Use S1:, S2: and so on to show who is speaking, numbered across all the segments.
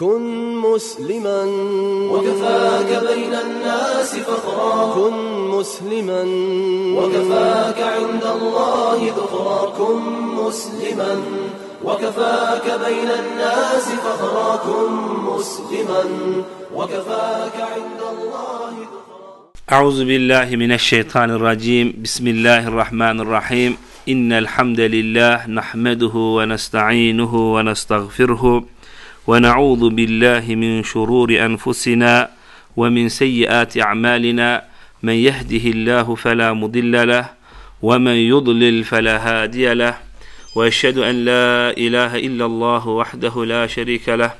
S1: كن مسلما.
S2: وكفاك بين الناس فخرا.
S1: كن مسلما.
S2: وكفاك عند الله ذخرا. كن مسلما. وكفاك بين الناس فخرا. كن مسلما. وكفاك عند الله ذخرا.
S3: أعوذ بالله من الشيطان الرجيم. بسم الله الرحمن الرحيم. إن الحمد لله نحمده ونستعينه ونستغفره. ونعوذ بالله من شرور أنفسنا ومن سيئات أعمالنا. من يهده الله فلا مضل له ومن يضلل فلا هادي له. وأشهد أن لا إله إلا الله وحده لا شريك له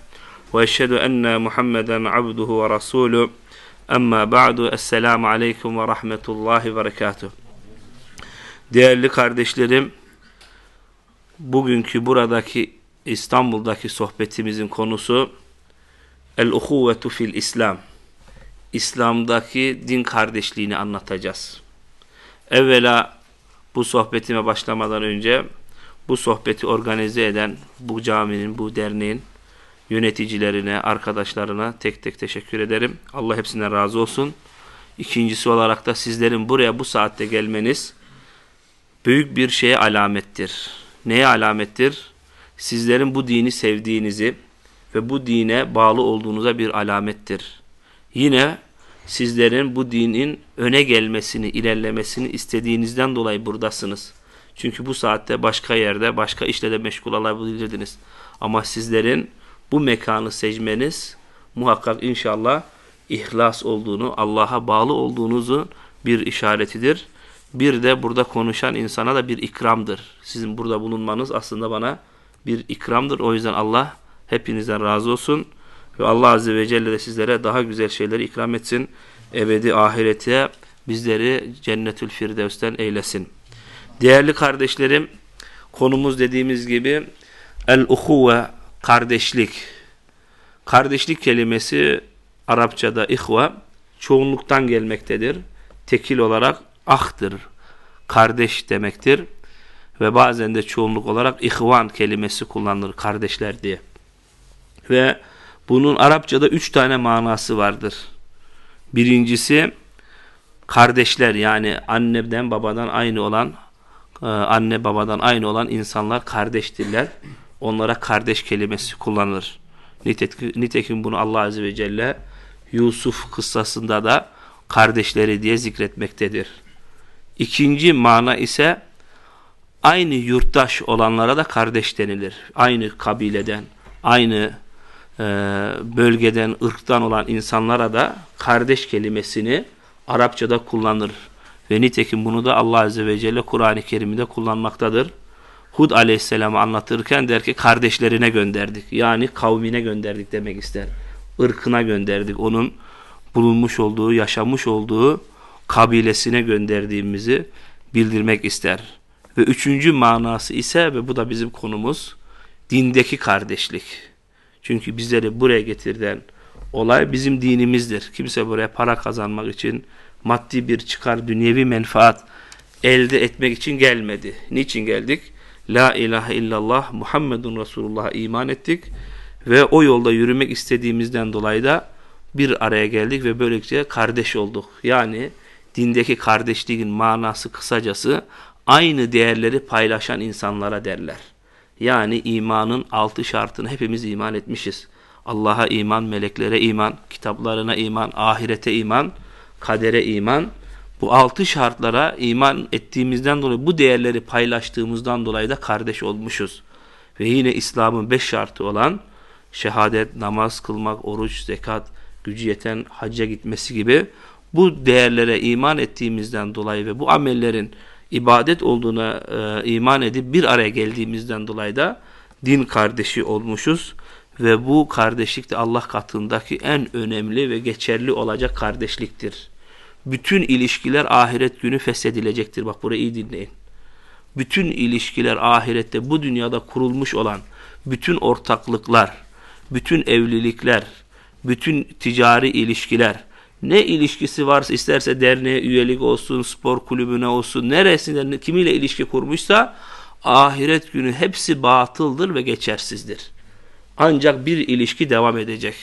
S3: وأشهد أن محمدا عبده ورسوله. ba'du esselamu aleyküm ve rahmetullahi ve berekatuh. Değerli kardeşlerim, bugünkü buradaki İstanbul'daki sohbetimizin konusu El-Uhuvvetu fil İslam. İslam'daki din kardeşliğini anlatacağız. Evvela bu sohbetime başlamadan önce bu sohbeti organize eden bu caminin, bu derneğin yöneticilerine, arkadaşlarına tek tek teşekkür ederim. Allah hepsinden razı olsun. İkincisi olarak da sizlerin buraya bu saatte gelmeniz büyük bir şeye alamettir. Neye alamettir? Sizlerin bu dini sevdiğinizi ve bu dine bağlı olduğunuza bir alamettir. Yine sizlerin bu dinin öne gelmesini, ilerlemesini istediğinizden dolayı buradasınız. Çünkü bu saatte başka yerde, başka işle de meşgul olabilirdiniz. Ama sizlerin bu mekanı secmeniz muhakkak inşallah ihlas olduğunu, Allah'a bağlı olduğunuzu bir işaretidir. Bir de burada konuşan insana da bir ikramdır. Sizin burada bulunmanız aslında bana bir ikramdır. O yüzden Allah hepinizden razı olsun. Ve Allah Azze ve Celle de sizlere daha güzel şeyleri ikram etsin. Ebedi ahirete bizleri cennetül firdevsten eylesin. Değerli kardeşlerim, konumuz dediğimiz gibi el-uhuve kardeşlik. Kardeşlik kelimesi Arapçada ihva çoğunluktan gelmektedir. Tekil olarak ahtır, kardeş demektir. Ve bazen de çoğunluk olarak ihvan kelimesi kullanılır kardeşler diye. Ve bunun Arapçada üç tane manası vardır. Birincisi kardeşler yani anneden babadan aynı olan anne babadan aynı olan insanlar kardeştirler onlara kardeş kelimesi kullanılır. Nitekim bunu Allah Azze ve Celle Yusuf kıssasında da kardeşleri diye zikretmektedir. İkinci mana ise aynı yurttaş olanlara da kardeş denilir. Aynı kabileden, aynı e, bölgeden, ırktan olan insanlara da kardeş kelimesini Arapçada kullanır. Ve nitekim bunu da Allah Azze ve Celle Kur'an-ı Kerim'de kullanmaktadır. Hud aleyhisselamı anlatırken der ki kardeşlerine gönderdik. Yani kavmine gönderdik demek ister. Irkına gönderdik. Onun bulunmuş olduğu, yaşamış olduğu kabilesine gönderdiğimizi bildirmek ister. Ve üçüncü manası ise ve bu da bizim konumuz dindeki kardeşlik. Çünkü bizleri buraya getirden olay bizim dinimizdir. Kimse buraya para kazanmak için maddi bir çıkar, dünyevi menfaat elde etmek için gelmedi. Niçin geldik? La ilahe illallah Muhammedun Resulullah'a iman ettik ve o yolda yürümek istediğimizden dolayı da bir araya geldik ve böylece kardeş olduk. Yani dindeki kardeşliğin manası kısacası aynı değerleri paylaşan insanlara derler. Yani imanın altı şartını hepimiz iman etmişiz. Allah'a iman, meleklere iman, kitaplarına iman, ahirete iman, kadere iman, bu altı şartlara iman ettiğimizden dolayı bu değerleri paylaştığımızdan dolayı da kardeş olmuşuz. Ve yine İslam'ın beş şartı olan şehadet, namaz kılmak, oruç, zekat, gücü yeten hacca gitmesi gibi bu değerlere iman ettiğimizden dolayı ve bu amellerin ibadet olduğuna e, iman edip bir araya geldiğimizden dolayı da din kardeşi olmuşuz. Ve bu kardeşlik de Allah katındaki en önemli ve geçerli olacak kardeşliktir bütün ilişkiler ahiret günü feshedilecektir. Bak burayı iyi dinleyin. Bütün ilişkiler ahirette bu dünyada kurulmuş olan bütün ortaklıklar, bütün evlilikler, bütün ticari ilişkiler, ne ilişkisi varsa isterse derneğe üyelik olsun, spor kulübüne olsun, neresinde kimiyle ilişki kurmuşsa ahiret günü hepsi batıldır ve geçersizdir. Ancak bir ilişki devam edecek.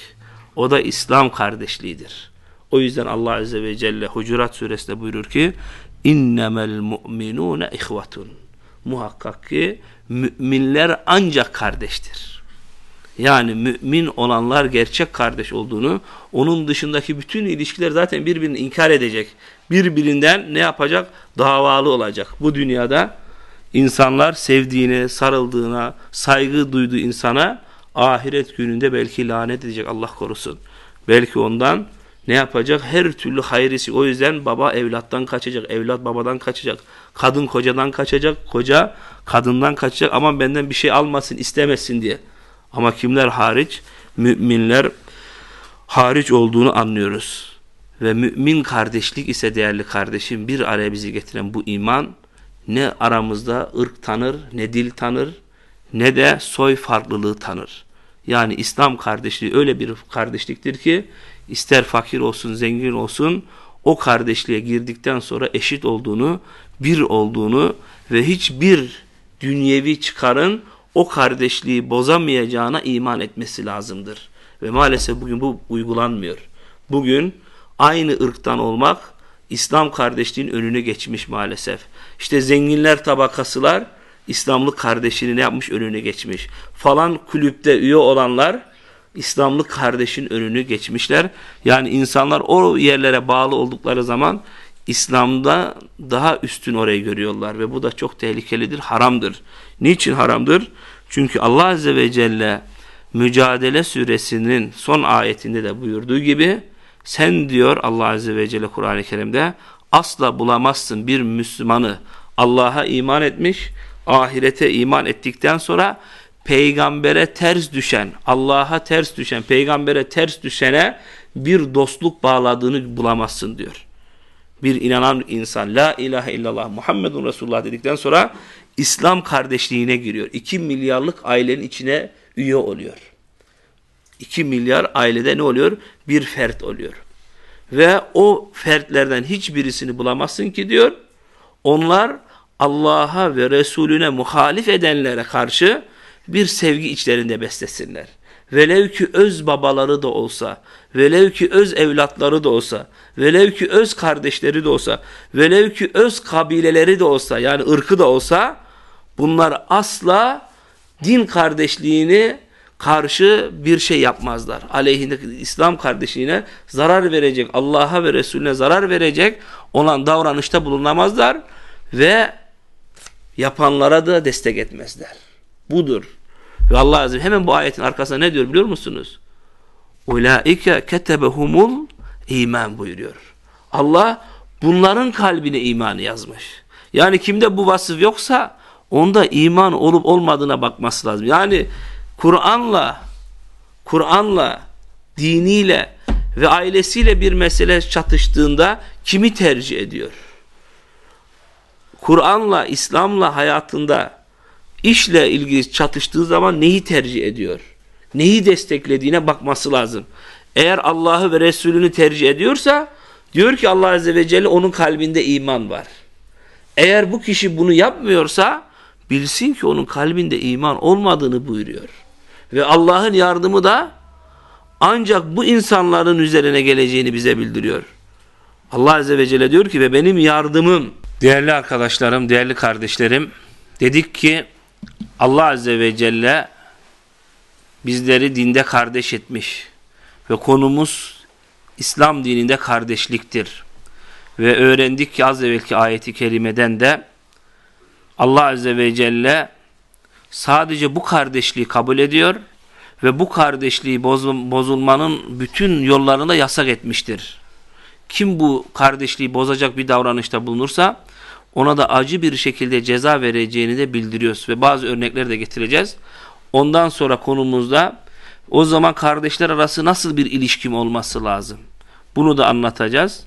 S3: O da İslam kardeşliğidir. O yüzden Allah Azze ve Celle Hucurat suresinde buyurur ki innemel mu'minune ihvatun. Muhakkak ki müminler ancak kardeştir. Yani mümin olanlar gerçek kardeş olduğunu, onun dışındaki bütün ilişkiler zaten birbirini inkar edecek. Birbirinden ne yapacak? Davalı olacak. Bu dünyada insanlar sevdiğine, sarıldığına, saygı duyduğu insana ahiret gününde belki lanet edecek Allah korusun. Belki ondan ne yapacak? Her türlü hayrisi. O yüzden baba evlattan kaçacak, evlat babadan kaçacak, kadın kocadan kaçacak, koca kadından kaçacak. Aman benden bir şey almasın, istemesin diye. Ama kimler hariç? Müminler hariç olduğunu anlıyoruz. Ve mümin kardeşlik ise değerli kardeşim bir araya bizi getiren bu iman ne aramızda ırk tanır, ne dil tanır, ne de soy farklılığı tanır. Yani İslam kardeşliği öyle bir kardeşliktir ki ister fakir olsun, zengin olsun o kardeşliğe girdikten sonra eşit olduğunu, bir olduğunu ve hiçbir dünyevi çıkarın o kardeşliği bozamayacağına iman etmesi lazımdır. Ve maalesef bugün bu uygulanmıyor. Bugün aynı ırktan olmak İslam kardeşliğinin önüne geçmiş maalesef. İşte zenginler tabakasılar İslamlık kardeşini ne yapmış önüne geçmiş. Falan kulüpte üye olanlar İslamlık kardeşin önünü geçmişler. Yani insanlar o yerlere bağlı oldukları zaman İslam'da daha üstün orayı görüyorlar ve bu da çok tehlikelidir, haramdır. Niçin haramdır? Çünkü Allah Azze ve Celle Mücadele suresinin son ayetinde de buyurduğu gibi sen diyor Allah Azze ve Celle Kur'an-ı Kerim'de asla bulamazsın bir Müslümanı Allah'a iman etmiş, ahirete iman ettikten sonra peygambere ters düşen, Allah'a ters düşen, peygambere ters düşene bir dostluk bağladığını bulamazsın diyor. Bir inanan insan la ilahe illallah Muhammedun Resulullah dedikten sonra İslam kardeşliğine giriyor. 2 milyarlık ailenin içine üye oluyor. 2 milyar ailede ne oluyor? Bir fert oluyor. Ve o fertlerden hiçbirisini bulamazsın ki diyor. Onlar Allah'a ve Resulüne muhalif edenlere karşı bir sevgi içlerinde beslesinler. Velev ki öz babaları da olsa, velev ki öz evlatları da olsa, velev ki öz kardeşleri de olsa, velev ki öz kabileleri de olsa, yani ırkı da olsa, bunlar asla din kardeşliğini karşı bir şey yapmazlar. Aleyhinde İslam kardeşliğine zarar verecek, Allah'a ve Resulüne zarar verecek olan davranışta bulunamazlar ve yapanlara da destek etmezler. Budur. Ve Allah Azze hemen bu ayetin arkasında ne diyor biliyor musunuz? Ulaike ketebehumul iman buyuruyor. Allah bunların kalbine imanı yazmış. Yani kimde bu vasıf yoksa onda iman olup olmadığına bakması lazım. Yani Kur'an'la Kur'an'la diniyle ve ailesiyle bir mesele çatıştığında kimi tercih ediyor? Kur'an'la, İslam'la hayatında işle ilgili çatıştığı zaman neyi tercih ediyor? Neyi desteklediğine bakması lazım. Eğer Allah'ı ve Resulünü tercih ediyorsa diyor ki Allah Azze ve Celle onun kalbinde iman var. Eğer bu kişi bunu yapmıyorsa bilsin ki onun kalbinde iman olmadığını buyuruyor. Ve Allah'ın yardımı da ancak bu insanların üzerine geleceğini bize bildiriyor. Allah Azze ve Celle diyor ki ve benim yardımım değerli arkadaşlarım, değerli kardeşlerim dedik ki Allah Azze ve Celle bizleri dinde kardeş etmiş ve konumuz İslam dininde kardeşliktir. Ve öğrendik ki az evvelki ayeti kerimeden de Allah Azze ve Celle sadece bu kardeşliği kabul ediyor ve bu kardeşliği bozulmanın bütün yollarını da yasak etmiştir. Kim bu kardeşliği bozacak bir davranışta bulunursa ona da acı bir şekilde ceza vereceğini de bildiriyoruz ve bazı örnekler de getireceğiz. Ondan sonra konumuzda o zaman kardeşler arası nasıl bir ilişkim olması lazım? Bunu da anlatacağız.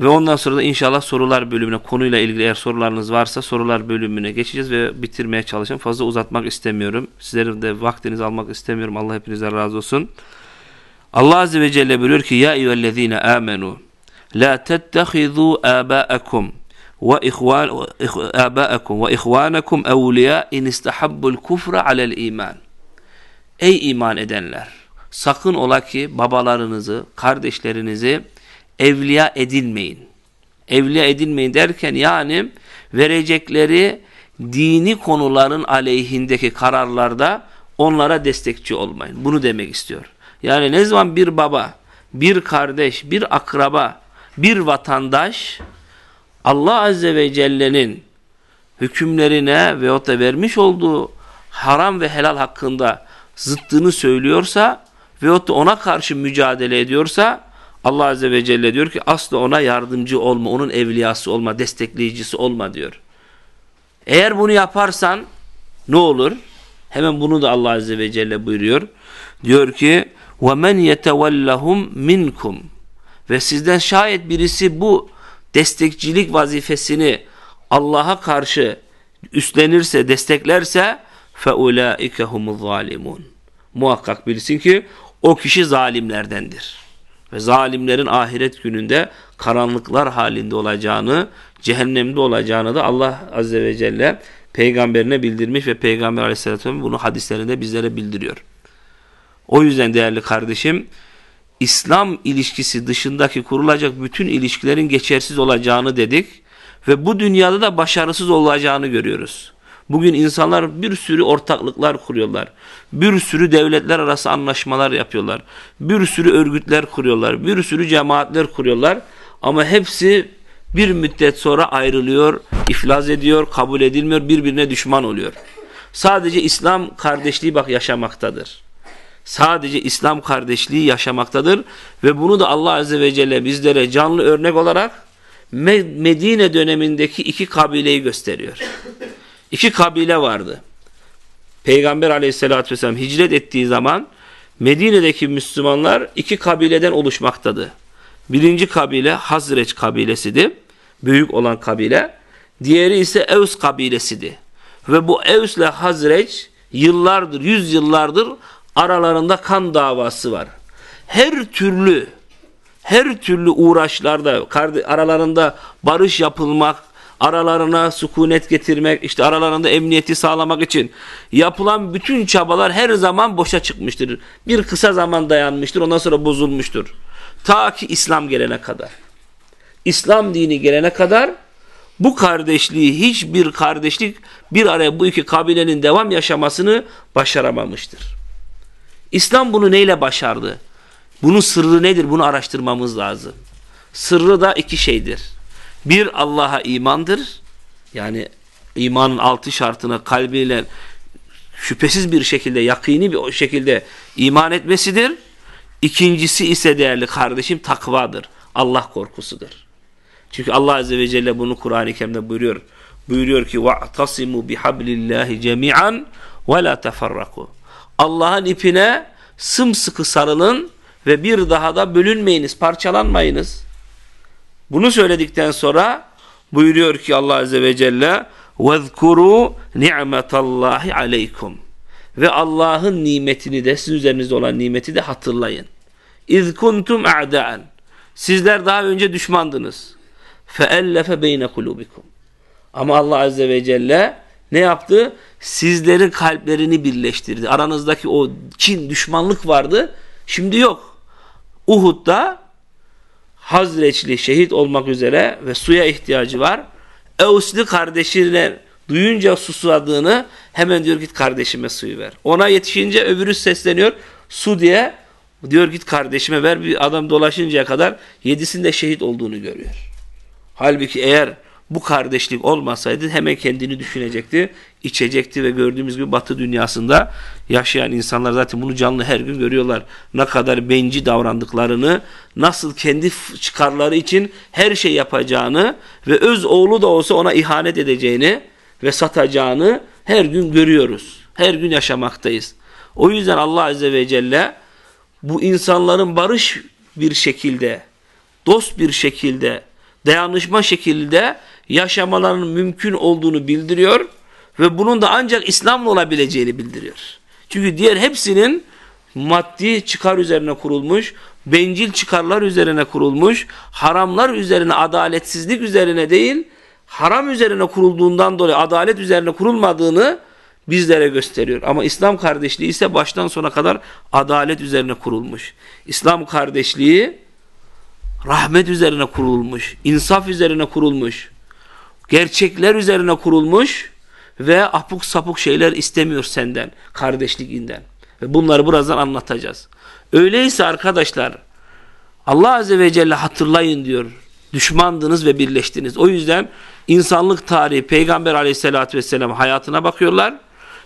S3: Ve ondan sonra da inşallah sorular bölümüne konuyla ilgili eğer sorularınız varsa sorular bölümüne geçeceğiz ve bitirmeye çalışacağım. Fazla uzatmak istemiyorum. Sizlerin de vaktinizi almak istemiyorum. Allah hepinizden razı olsun. Allah Azze ve Celle buyuruyor ki Ya eyyühellezine amenu La tettehizu âbâekum ve ihvan âbâekum ve ihvanakum evliya in istahabbul kufra alel iman. Ey iman edenler! Sakın ola ki babalarınızı, kardeşlerinizi evliya edinmeyin. Evliya edinmeyin derken yani verecekleri dini konuların aleyhindeki kararlarda onlara destekçi olmayın. Bunu demek istiyor. Yani ne zaman bir baba, bir kardeş, bir akraba bir vatandaş Allah Azze ve Celle'nin hükümlerine veyahut da vermiş olduğu haram ve helal hakkında zıttını söylüyorsa veyahut da ona karşı mücadele ediyorsa Allah Azze ve Celle diyor ki asla ona yardımcı olma, onun evliyası olma, destekleyicisi olma diyor. Eğer bunu yaparsan ne olur? Hemen bunu da Allah Azze ve Celle buyuruyor. Diyor ki وَمَنْ يَتَوَلَّهُمْ minkum Ve sizden şayet birisi bu destekçilik vazifesini Allah'a karşı üstlenirse, desteklerse فَاُولَٰئِكَ هُمُ الظَّالِمُونَ Muhakkak bilsin ki o kişi zalimlerdendir. Ve zalimlerin ahiret gününde karanlıklar halinde olacağını, cehennemde olacağını da Allah Azze ve Celle peygamberine bildirmiş ve Peygamber Aleyhisselatü Vesselam bunu hadislerinde bizlere bildiriyor. O yüzden değerli kardeşim, İslam ilişkisi dışındaki kurulacak bütün ilişkilerin geçersiz olacağını dedik ve bu dünyada da başarısız olacağını görüyoruz. Bugün insanlar bir sürü ortaklıklar kuruyorlar. Bir sürü devletler arası anlaşmalar yapıyorlar. Bir sürü örgütler kuruyorlar. Bir sürü cemaatler kuruyorlar. Ama hepsi bir müddet sonra ayrılıyor, iflas ediyor, kabul edilmiyor, birbirine düşman oluyor. Sadece İslam kardeşliği bak yaşamaktadır. Sadece İslam kardeşliği yaşamaktadır ve bunu da Allah Azze ve Celle bizlere canlı örnek olarak Medine dönemindeki iki kabileyi gösteriyor. İki kabile vardı. Peygamber aleyhissalatü vesselam hicret ettiği zaman Medine'deki Müslümanlar iki kabileden oluşmaktadı. Birinci kabile Hazreç kabilesiydi. Büyük olan kabile. Diğeri ise Evs kabilesiydi. Ve bu Evs ile Hazreç yıllardır, yüz yıllardır aralarında kan davası var. Her türlü her türlü uğraşlarda aralarında barış yapılmak, aralarına sükunet getirmek, işte aralarında emniyeti sağlamak için yapılan bütün çabalar her zaman boşa çıkmıştır. Bir kısa zaman dayanmıştır, ondan sonra bozulmuştur. Ta ki İslam gelene kadar. İslam dini gelene kadar bu kardeşliği hiçbir kardeşlik bir araya bu iki kabilenin devam yaşamasını başaramamıştır. İslam bunu neyle başardı? Bunun sırrı nedir? Bunu araştırmamız lazım. Sırrı da iki şeydir. Bir Allah'a imandır. Yani imanın altı şartına kalbiyle şüphesiz bir şekilde, yakini bir şekilde iman etmesidir. İkincisi ise değerli kardeşim takvadır. Allah korkusudur. Çünkü Allah Azze ve Celle bunu Kur'an-ı Kerim'de buyuruyor. Buyuruyor ki وَاَعْتَصِمُوا بِحَبْلِ اللّٰهِ جَمِيعًا وَلَا تَفَرَّقُوا Allah'ın ipine sımsıkı sarılın ve bir daha da bölünmeyiniz, parçalanmayınız. Bunu söyledikten sonra buyuruyor ki Allah Azze ve Celle وَذْكُرُوا نِعْمَةَ اللّٰهِ عَلَيْكُمْ Ve Allah'ın nimetini de sizin üzerinizde olan nimeti de hatırlayın. اِذْ كُنْتُمْ اَعْدَاءً Sizler daha önce düşmandınız. فَاَلَّفَ بَيْنَ قُلُوبِكُمْ Ama Allah Azze ve Celle ne yaptı? Sizlerin kalplerini birleştirdi. Aranızdaki o kin, düşmanlık vardı. Şimdi yok. Uhud'da Hazreçli şehit olmak üzere ve suya ihtiyacı var. Eusli kardeşine duyunca susadığını hemen diyor git kardeşime suyu ver. Ona yetişince öbürü sesleniyor su diye diyor git kardeşime ver bir adam dolaşıncaya kadar yedisinde şehit olduğunu görüyor. Halbuki eğer bu kardeşlik olmasaydı hemen kendini düşünecekti, içecekti ve gördüğümüz gibi batı dünyasında yaşayan insanlar zaten bunu canlı her gün görüyorlar. Ne kadar benci davrandıklarını, nasıl kendi çıkarları için her şey yapacağını ve öz oğlu da olsa ona ihanet edeceğini ve satacağını her gün görüyoruz. Her gün yaşamaktayız. O yüzden Allah Azze ve Celle bu insanların barış bir şekilde, dost bir şekilde, dayanışma şekilde yaşamalarının mümkün olduğunu bildiriyor ve bunun da ancak İslam'la olabileceğini bildiriyor. Çünkü diğer hepsinin maddi çıkar üzerine kurulmuş, bencil çıkarlar üzerine kurulmuş, haramlar üzerine, adaletsizlik üzerine değil, haram üzerine kurulduğundan dolayı adalet üzerine kurulmadığını bizlere gösteriyor. Ama İslam kardeşliği ise baştan sona kadar adalet üzerine kurulmuş. İslam kardeşliği rahmet üzerine kurulmuş, insaf üzerine kurulmuş, gerçekler üzerine kurulmuş ve apuk sapuk şeyler istemiyor senden, kardeşliğinden. Ve bunları birazdan anlatacağız. Öyleyse arkadaşlar Allah Azze ve Celle hatırlayın diyor. Düşmandınız ve birleştiniz. O yüzden insanlık tarihi Peygamber Aleyhisselatü vesselam hayatına bakıyorlar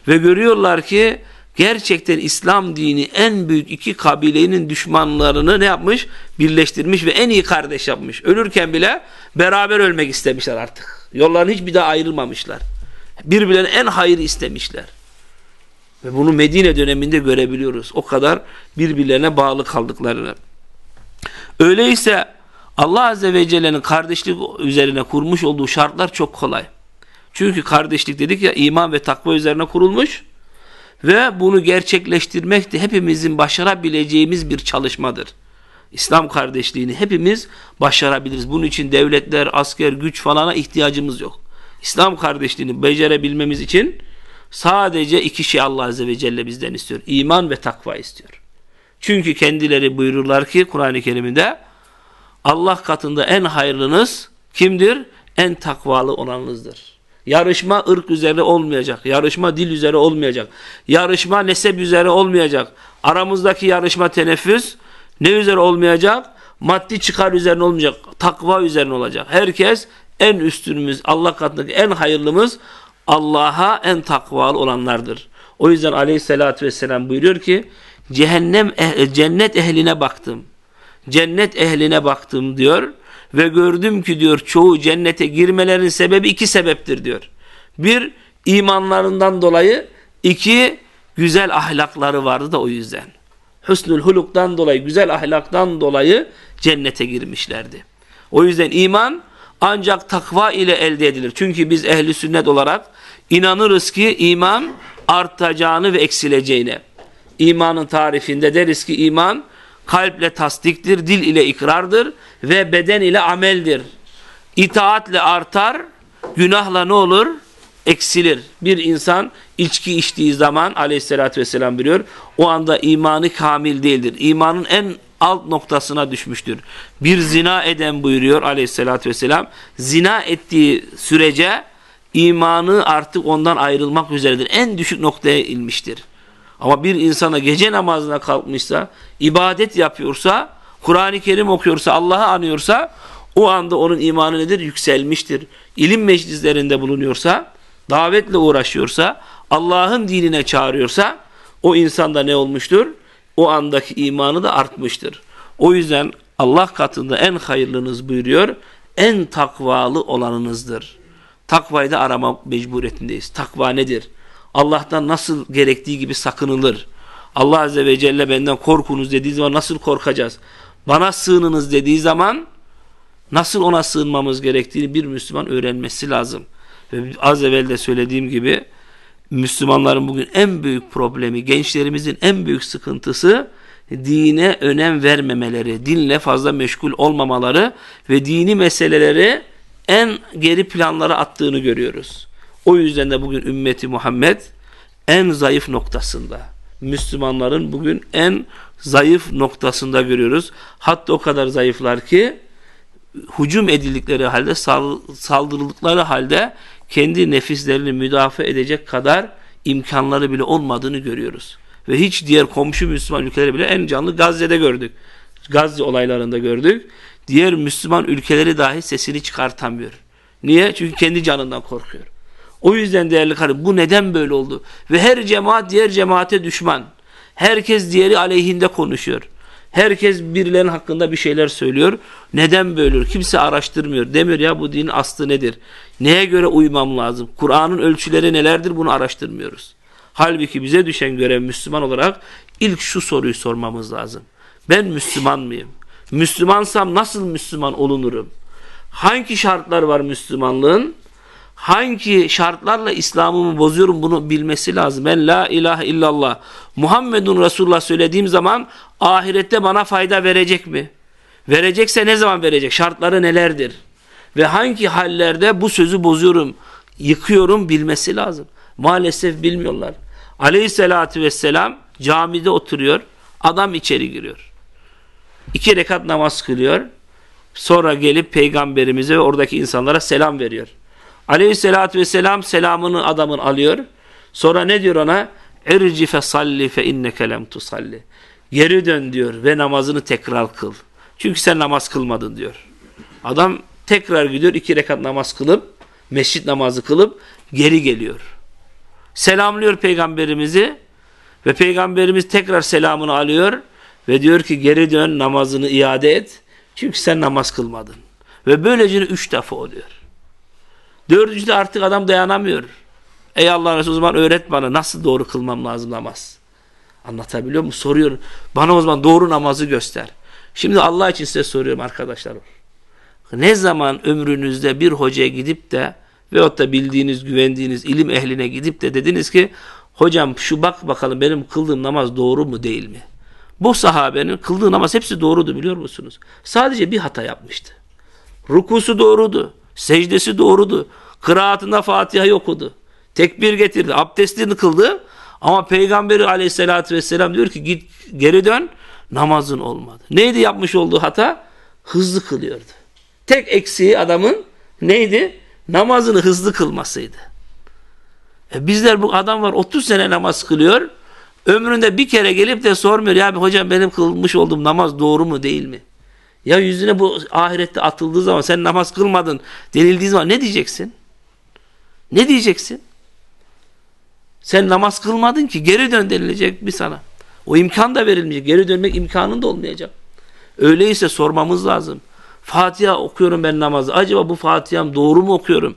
S3: ve görüyorlar ki gerçekten İslam dini en büyük iki kabilenin düşmanlarını ne yapmış? Birleştirmiş ve en iyi kardeş yapmış. Ölürken bile beraber ölmek istemişler artık. Yolların hiçbir daha ayrılmamışlar. Birbirlerine en hayır istemişler. Ve bunu Medine döneminde görebiliyoruz. O kadar birbirlerine bağlı kaldıklarını. Öyleyse Allah Azze ve Celle'nin kardeşlik üzerine kurmuş olduğu şartlar çok kolay. Çünkü kardeşlik dedik ya iman ve takva üzerine kurulmuş ve bunu gerçekleştirmek de hepimizin başarabileceğimiz bir çalışmadır. İslam kardeşliğini hepimiz başarabiliriz. Bunun için devletler, asker, güç falana ihtiyacımız yok. İslam kardeşliğini becerebilmemiz için sadece iki şey Allah Azze ve Celle bizden istiyor. İman ve takva istiyor. Çünkü kendileri buyururlar ki Kur'an-ı Kerim'de Allah katında en hayırlınız kimdir? En takvalı olanınızdır. Yarışma ırk üzere olmayacak. Yarışma dil üzere olmayacak. Yarışma nesep üzere olmayacak. Aramızdaki yarışma teneffüs ne üzere olmayacak? Maddi çıkar üzerine olmayacak. Takva üzerine olacak. Herkes en üstünümüz, Allah katındaki en hayırlımız Allah'a en takvalı olanlardır. O yüzden aleyhissalatü vesselam buyuruyor ki cehennem eh cennet ehline baktım. Cennet ehline baktım diyor ve gördüm ki diyor çoğu cennete girmelerin sebebi iki sebeptir diyor. Bir imanlarından dolayı iki güzel ahlakları vardı da o yüzden. Hüsnül huluktan dolayı güzel ahlaktan dolayı cennete girmişlerdi. O yüzden iman ancak takva ile elde edilir. Çünkü biz ehli sünnet olarak inanırız ki iman artacağını ve eksileceğine. İmanın tarifinde deriz ki iman kalple tasdiktir, dil ile ikrardır ve beden ile ameldir. İtaatle artar, günahla ne olur? Eksilir. Bir insan içki içtiği zaman aleyhissalatü vesselam biliyor, o anda imanı kamil değildir. İmanın en alt noktasına düşmüştür. Bir zina eden buyuruyor aleyhissalatü vesselam, zina ettiği sürece imanı artık ondan ayrılmak üzeredir. En düşük noktaya inmiştir. Ama bir insana gece namazına kalkmışsa, ibadet yapıyorsa, Kur'an-ı Kerim okuyorsa, Allah'ı anıyorsa, o anda onun imanı nedir? Yükselmiştir. İlim meclislerinde bulunuyorsa, davetle uğraşıyorsa, Allah'ın dinine çağırıyorsa, o insanda ne olmuştur? O andaki imanı da artmıştır. O yüzden Allah katında en hayırlınız buyuruyor, en takvalı olanınızdır. Takvayı da arama mecburiyetindeyiz. Takva nedir? Allah'tan nasıl gerektiği gibi sakınılır. Allah Azze ve Celle benden korkunuz dediği zaman nasıl korkacağız? Bana sığınınız dediği zaman nasıl ona sığınmamız gerektiğini bir Müslüman öğrenmesi lazım. Ve az evvel de söylediğim gibi Müslümanların bugün en büyük problemi, gençlerimizin en büyük sıkıntısı dine önem vermemeleri, dinle fazla meşgul olmamaları ve dini meseleleri en geri planlara attığını görüyoruz. O yüzden de bugün ümmeti Muhammed en zayıf noktasında. Müslümanların bugün en zayıf noktasında görüyoruz. Hatta o kadar zayıflar ki hücum edildikleri halde saldırıldıkları halde kendi nefislerini müdafaa edecek kadar imkanları bile olmadığını görüyoruz. Ve hiç diğer komşu Müslüman ülkeleri bile en canlı Gazze'de gördük. Gazze olaylarında gördük. Diğer Müslüman ülkeleri dahi sesini çıkartamıyor. Niye? Çünkü kendi canından korkuyor. O yüzden değerli kardeşim bu neden böyle oldu? Ve her cemaat diğer cemaate düşman. Herkes diğeri aleyhinde konuşuyor. Herkes birilerinin hakkında bir şeyler söylüyor. Neden böyle? Kimse araştırmıyor. Demiyor ya bu dinin aslı nedir? Neye göre uymam lazım? Kur'an'ın ölçüleri nelerdir? Bunu araştırmıyoruz. Halbuki bize düşen görev Müslüman olarak ilk şu soruyu sormamız lazım. Ben Müslüman mıyım? Müslümansam nasıl Müslüman olunurum? Hangi şartlar var Müslümanlığın? Hangi şartlarla İslam'ımı bozuyorum bunu bilmesi lazım. Ben la ilahe illallah Muhammedun Resulullah söylediğim zaman ahirette bana fayda verecek mi? Verecekse ne zaman verecek? Şartları nelerdir? Ve hangi hallerde bu sözü bozuyorum, yıkıyorum bilmesi lazım. Maalesef bilmiyorlar. Aleyhissalatü vesselam camide oturuyor. Adam içeri giriyor. İki rekat namaz kılıyor. Sonra gelip peygamberimize ve oradaki insanlara selam veriyor. Aleyhissalatü vesselam selamını adamın alıyor. Sonra ne diyor ona? Erci fe salli fe inneke lem tusalli. Geri dön diyor ve namazını tekrar kıl. Çünkü sen namaz kılmadın diyor. Adam tekrar gidiyor iki rekat namaz kılıp mescit namazı kılıp geri geliyor. Selamlıyor peygamberimizi ve peygamberimiz tekrar selamını alıyor ve diyor ki geri dön namazını iade et. Çünkü sen namaz kılmadın. Ve böylece üç defa oluyor. Dördüncüde artık adam dayanamıyor. Ey Allah Resulü o zaman öğret bana nasıl doğru kılmam lazım namaz. Anlatabiliyor muyum? Soruyor. Bana o zaman doğru namazı göster. Şimdi Allah için size soruyorum arkadaşlar. Ne zaman ömrünüzde bir hocaya gidip de veyahut da bildiğiniz, güvendiğiniz ilim ehline gidip de dediniz ki hocam şu bak bakalım benim kıldığım namaz doğru mu değil mi? Bu sahabenin kıldığı namaz hepsi doğrudu biliyor musunuz? Sadece bir hata yapmıştı. Rukusu doğrudu. Secdesi doğrudu. Kıraatında Fatiha'yı okudu. Tekbir getirdi. Abdestini kıldı. Ama Peygamberi aleyhissalatü vesselam diyor ki git geri dön namazın olmadı. Neydi yapmış olduğu hata? Hızlı kılıyordu. Tek eksiği adamın neydi? Namazını hızlı kılmasıydı. E bizler bu adam var 30 sene namaz kılıyor. Ömründe bir kere gelip de sormuyor ya hocam benim kılmış olduğum namaz doğru mu değil mi? Ya yüzüne bu ahirette atıldığı zaman sen namaz kılmadın denildiği zaman ne diyeceksin? Ne diyeceksin? Sen namaz kılmadın ki geri dön denilecek bir sana. O imkan da verilmeyecek. Geri dönmek imkanın da olmayacak. Öyleyse sormamız lazım. Fatiha okuyorum ben namazı. Acaba bu Fatiha'm doğru mu okuyorum?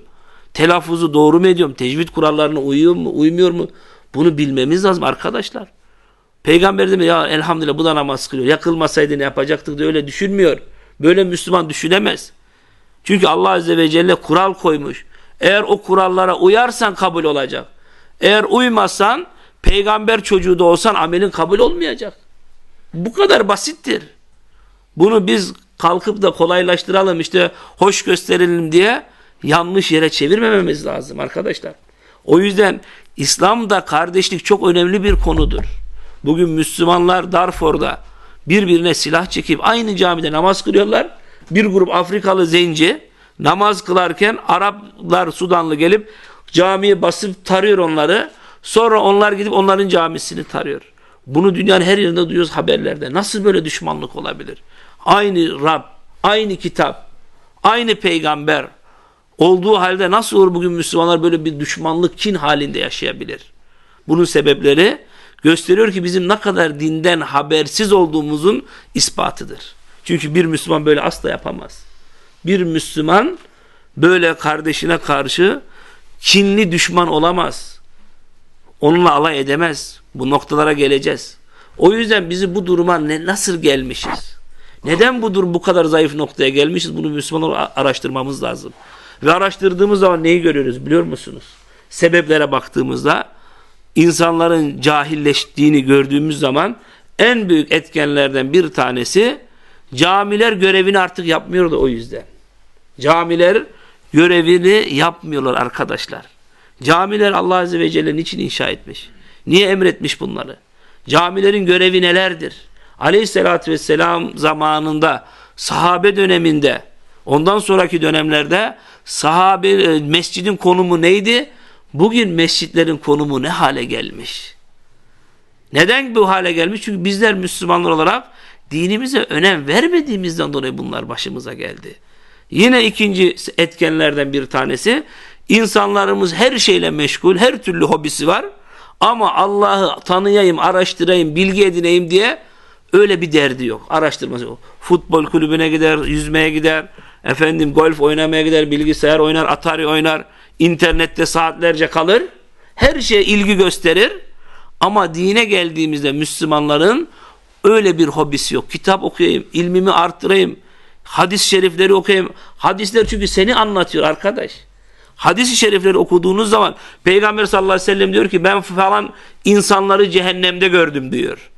S3: Telaffuzu doğru mu ediyorum? Tecvid kurallarına uyuyor mu, uymuyor mu? Bunu bilmemiz lazım arkadaşlar. Peygamber de ya elhamdülillah bu da namaz kılıyor. Ya kılmasaydı ne yapacaktık da öyle düşünmüyor. Böyle Müslüman düşünemez. Çünkü Allah Azze ve Celle kural koymuş. Eğer o kurallara uyarsan kabul olacak. Eğer uymazsan peygamber çocuğu da olsan amelin kabul olmayacak. Bu kadar basittir. Bunu biz kalkıp da kolaylaştıralım işte hoş gösterelim diye yanlış yere çevirmememiz lazım arkadaşlar. O yüzden İslam'da kardeşlik çok önemli bir konudur. Bugün Müslümanlar Darfur'da birbirine silah çekip aynı camide namaz kılıyorlar. Bir grup Afrikalı zenci namaz kılarken Araplar Sudanlı gelip camiye basıp tarıyor onları. Sonra onlar gidip onların camisini tarıyor. Bunu dünyanın her yerinde duyuyoruz haberlerde. Nasıl böyle düşmanlık olabilir? Aynı Rab, aynı kitap, aynı peygamber olduğu halde nasıl olur bugün Müslümanlar böyle bir düşmanlık, kin halinde yaşayabilir? Bunun sebepleri gösteriyor ki bizim ne kadar dinden habersiz olduğumuzun ispatıdır. Çünkü bir Müslüman böyle asla yapamaz. Bir Müslüman böyle kardeşine karşı kinli düşman olamaz. Onunla alay edemez. Bu noktalara geleceğiz. O yüzden bizi bu duruma ne, nasıl gelmişiz? Neden bu durum bu kadar zayıf noktaya gelmişiz? Bunu Müslümanlar araştırmamız lazım. Ve araştırdığımız zaman neyi görüyoruz biliyor musunuz? Sebeplere baktığımızda insanların cahilleştiğini gördüğümüz zaman en büyük etkenlerden bir tanesi camiler görevini artık yapmıyordu o yüzden. Camiler görevini yapmıyorlar arkadaşlar. Camiler Allah Azze ve Celle niçin inşa etmiş? Niye emretmiş bunları? Camilerin görevi nelerdir? Aleyhissalatü vesselam zamanında sahabe döneminde ondan sonraki dönemlerde sahabe e, mescidin konumu neydi? Bugün mescitlerin konumu ne hale gelmiş? Neden bu hale gelmiş? Çünkü bizler Müslümanlar olarak dinimize önem vermediğimizden dolayı bunlar başımıza geldi. Yine ikinci etkenlerden bir tanesi insanlarımız her şeyle meşgul, her türlü hobisi var ama Allah'ı tanıyayım, araştırayım, bilgi edineyim diye öyle bir derdi yok. Araştırması yok. Futbol kulübüne gider, yüzmeye gider, efendim golf oynamaya gider, bilgisayar oynar, Atari oynar, internette saatlerce kalır. Her şeye ilgi gösterir. Ama dine geldiğimizde Müslümanların öyle bir hobisi yok. Kitap okuyayım, ilmimi arttırayım, hadis şerifleri okuyayım. Hadisler çünkü seni anlatıyor arkadaş. Hadis-i şerifleri okuduğunuz zaman Peygamber sallallahu aleyhi ve sellem diyor ki ben falan insanları cehennemde gördüm diyor.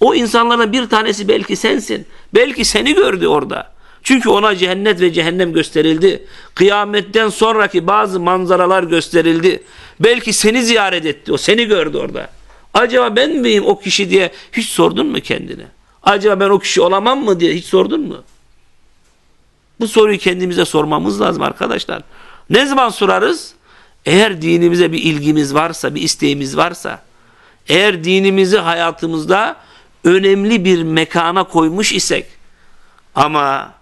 S3: O insanların bir tanesi belki sensin. Belki seni gördü orada. Çünkü ona cennet ve cehennem gösterildi. Kıyametten sonraki bazı manzaralar gösterildi. Belki seni ziyaret etti. O seni gördü orada. Acaba ben miyim o kişi diye hiç sordun mu kendine? Acaba ben o kişi olamam mı diye hiç sordun mu? Bu soruyu kendimize sormamız lazım arkadaşlar. Ne zaman sorarız? Eğer dinimize bir ilgimiz varsa, bir isteğimiz varsa, eğer dinimizi hayatımızda önemli bir mekana koymuş isek, ama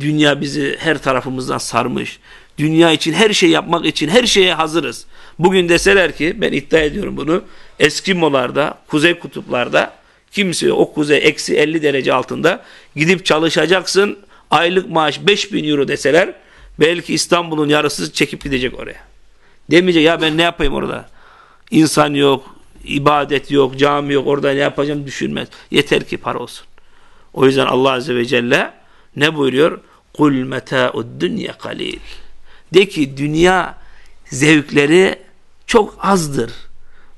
S3: dünya bizi her tarafımızdan sarmış, dünya için her şey yapmak için her şeye hazırız. Bugün deseler ki, ben iddia ediyorum bunu, Eskimolarda, kuzey kutuplarda, kimse o kuzey eksi 50 derece altında gidip çalışacaksın, aylık maaş 5000 euro deseler, belki İstanbul'un yarısı çekip gidecek oraya. Demeyecek ya ben ne yapayım orada? İnsan yok, ibadet yok, cami yok, orada ne yapacağım düşünmez. Yeter ki para olsun. O yüzden Allah Azze ve Celle ne buyuruyor? Kul meta'ud dünya kalil. De ki dünya zevkleri çok azdır.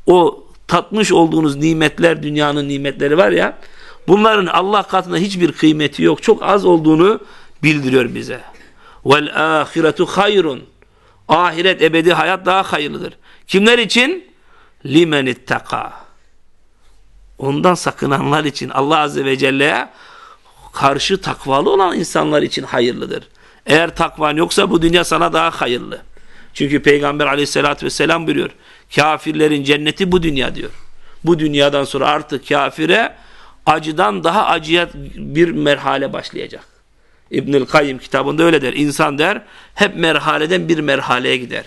S3: O tatmış olduğunuz nimetler, dünyanın nimetleri var ya, bunların Allah katında hiçbir kıymeti yok. Çok az olduğunu bildiriyor bize. Vel ahiretu hayrun. Ahiret ebedi hayat daha hayırlıdır. Kimler için? Limen ittaka. Ondan sakınanlar için Allah Azze ve Celle'ye karşı takvalı olan insanlar için hayırlıdır. Eğer takvan yoksa bu dünya sana daha hayırlı. Çünkü Peygamber aleyhissalatü vesselam buyuruyor. Kafirlerin cenneti bu dünya diyor. Bu dünyadan sonra artık kafire acıdan daha acıya bir merhale başlayacak. İbnül Kayyim kitabında öyle der. İnsan der hep merhaleden bir merhaleye gider.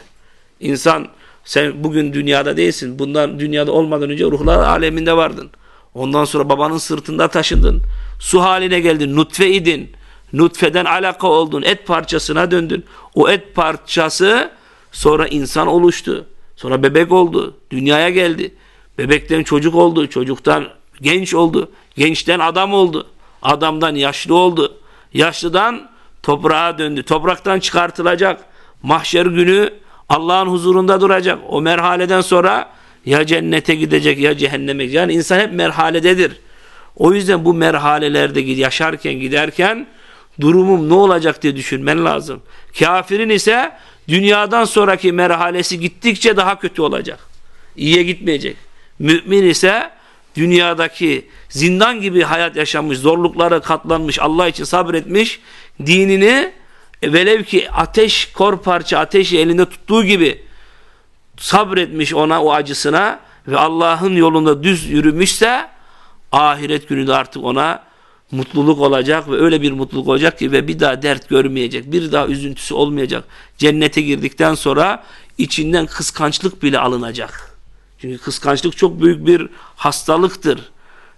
S3: İnsan sen bugün dünyada değilsin. Bundan dünyada olmadan önce ruhlar aleminde vardın. Ondan sonra babanın sırtında taşındın. Su haline geldin. Nutfe idin. Nutfeden alaka oldun. Et parçasına döndün. O et parçası sonra insan oluştu. Sonra bebek oldu. Dünyaya geldi. Bebekten çocuk oldu. Çocuktan genç oldu. Gençten adam oldu. Adamdan yaşlı oldu. Yaşlıdan toprağa döndü. Topraktan çıkartılacak. Mahşer günü Allah'ın huzurunda duracak. O merhaleden sonra ya cennete gidecek ya cehenneme gidecek. Yani insan hep merhalededir. O yüzden bu merhalelerde yaşarken giderken durumum ne olacak diye düşünmen lazım. Kafirin ise dünyadan sonraki merhalesi gittikçe daha kötü olacak. İyiye gitmeyecek. Mümin ise dünyadaki zindan gibi hayat yaşamış, zorluklara katlanmış, Allah için sabretmiş, dinini velev ki ateş kor parça ateşi elinde tuttuğu gibi sabretmiş ona o acısına ve Allah'ın yolunda düz yürümüşse ahiret günü de artık ona mutluluk olacak ve öyle bir mutluluk olacak ki ve bir daha dert görmeyecek, bir daha üzüntüsü olmayacak. Cennete girdikten sonra içinden kıskançlık bile alınacak. Çünkü kıskançlık çok büyük bir hastalıktır.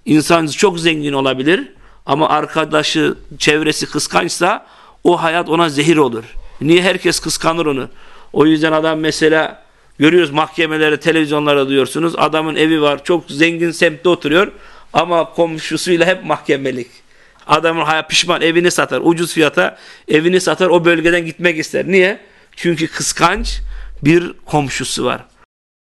S3: İnsan çok zengin olabilir ama arkadaşı, çevresi kıskançsa o hayat ona zehir olur. Niye herkes kıskanır onu? O yüzden adam mesela görüyoruz mahkemelere, televizyonlara duyuyorsunuz. Adamın evi var, çok zengin semtte oturuyor ama komşusuyla hep mahkemelik. Adamın hayat pişman evini satar, ucuz fiyata evini satar, o bölgeden gitmek ister. Niye? Çünkü kıskanç bir komşusu var.